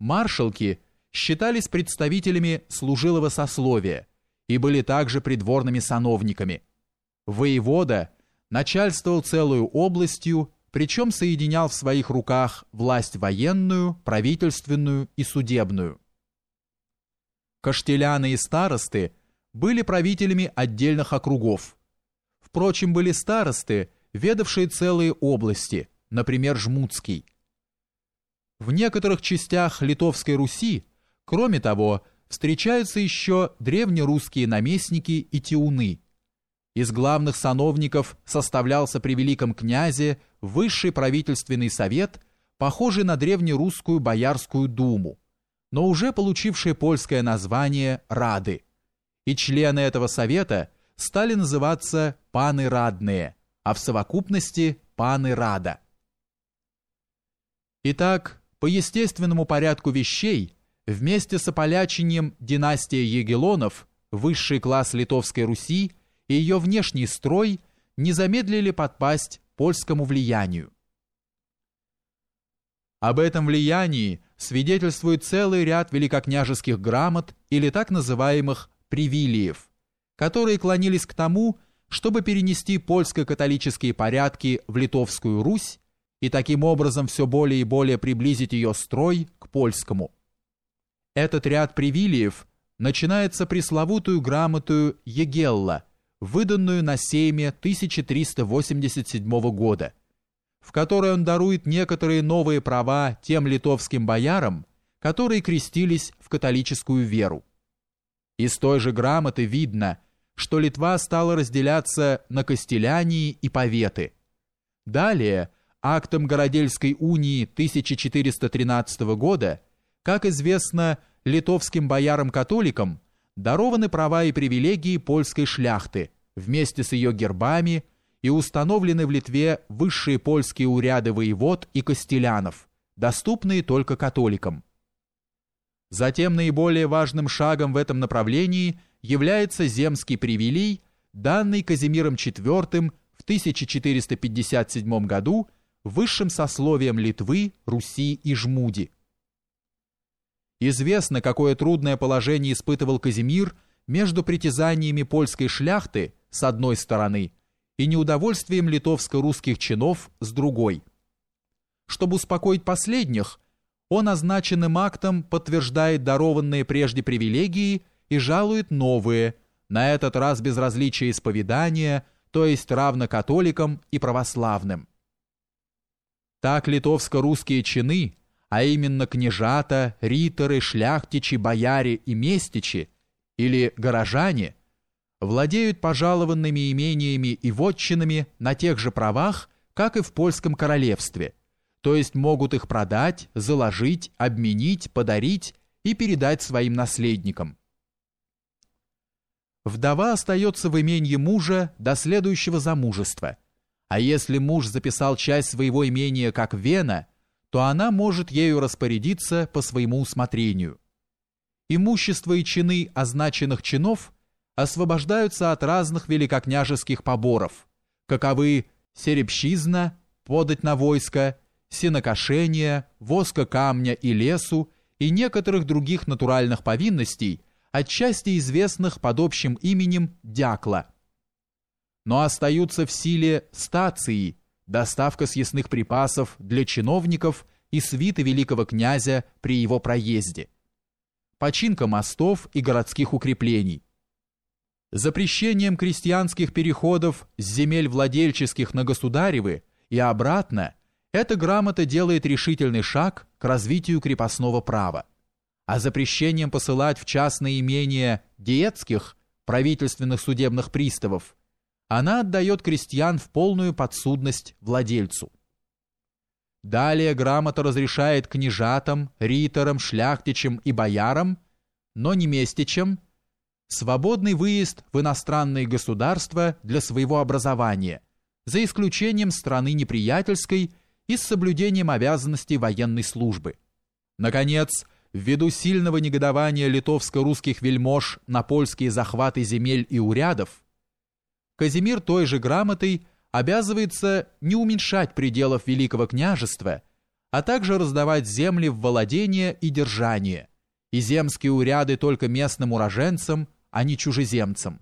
Маршалки считались представителями служилого сословия и были также придворными сановниками. Воевода начальствовал целую областью, причем соединял в своих руках власть военную, правительственную и судебную. Каштеляны и старосты были правителями отдельных округов. Впрочем, были старосты, ведавшие целые области, например, Жмутский. В некоторых частях Литовской Руси, кроме того, встречаются еще древнерусские наместники и тиуны. Из главных сановников составлялся при великом князе высший правительственный совет, похожий на древнерусскую Боярскую думу, но уже получивший польское название Рады. И члены этого совета стали называться паны радные, а в совокупности паны Рада. Итак, по естественному порядку вещей, вместе с ополячением династия Егелонов, высший класс Литовской Руси и ее внешний строй не замедлили подпасть польскому влиянию. Об этом влиянии свидетельствует целый ряд великокняжеских грамот или так называемых привилиев, которые клонились к тому, чтобы перенести польско-католические порядки в Литовскую Русь и таким образом все более и более приблизить ее строй к польскому. Этот ряд привилиев начинается пресловутую грамоту Егелла, выданную на сейме 1387 года, в которой он дарует некоторые новые права тем литовским боярам, которые крестились в католическую веру. Из той же грамоты видно, что Литва стала разделяться на костелянии и поветы. Далее – актом Городельской унии 1413 года, как известно, литовским боярам-католикам дарованы права и привилегии польской шляхты вместе с ее гербами и установлены в Литве высшие польские уряды воевод и костелянов, доступные только католикам. Затем наиболее важным шагом в этом направлении является земский привилей, данный Казимиром IV в 1457 году высшим сословием Литвы, Руси и Жмуди. Известно, какое трудное положение испытывал Казимир между притязаниями польской шляхты с одной стороны и неудовольствием литовско-русских чинов с другой. Чтобы успокоить последних, он означенным актом подтверждает дарованные прежде привилегии и жалует новые, на этот раз без различия исповедания, то есть равно католикам и православным. Так литовско-русские чины, а именно княжата, риторы, шляхтичи, бояре и местичи, или горожане, владеют пожалованными имениями и вотчинами на тех же правах, как и в польском королевстве, то есть могут их продать, заложить, обменить, подарить и передать своим наследникам. Вдова остается в имении мужа до следующего замужества – а если муж записал часть своего имения как вена, то она может ею распорядиться по своему усмотрению. Имущество и чины означенных чинов освобождаются от разных великокняжеских поборов, каковы серебщизна, подать на войско, сенокошение, воска камня и лесу и некоторых других натуральных повинностей, отчасти известных под общим именем дякла – но остаются в силе стации, доставка съестных припасов для чиновников и свиты великого князя при его проезде, починка мостов и городских укреплений, запрещением крестьянских переходов с земель владельческих на государевы и обратно, эта грамота делает решительный шаг к развитию крепостного права, а запрещением посылать в частные имения диетских правительственных судебных приставов она отдает крестьян в полную подсудность владельцу. Далее грамота разрешает княжатам, риторам, шляхтичам и боярам, но не местичам, свободный выезд в иностранные государства для своего образования, за исключением страны неприятельской и с соблюдением обязанностей военной службы. Наконец, ввиду сильного негодования литовско-русских вельмож на польские захваты земель и урядов, Казимир той же грамотой обязывается не уменьшать пределов Великого княжества, а также раздавать земли в владение и держание, и земские уряды только местным уроженцам, а не чужеземцам.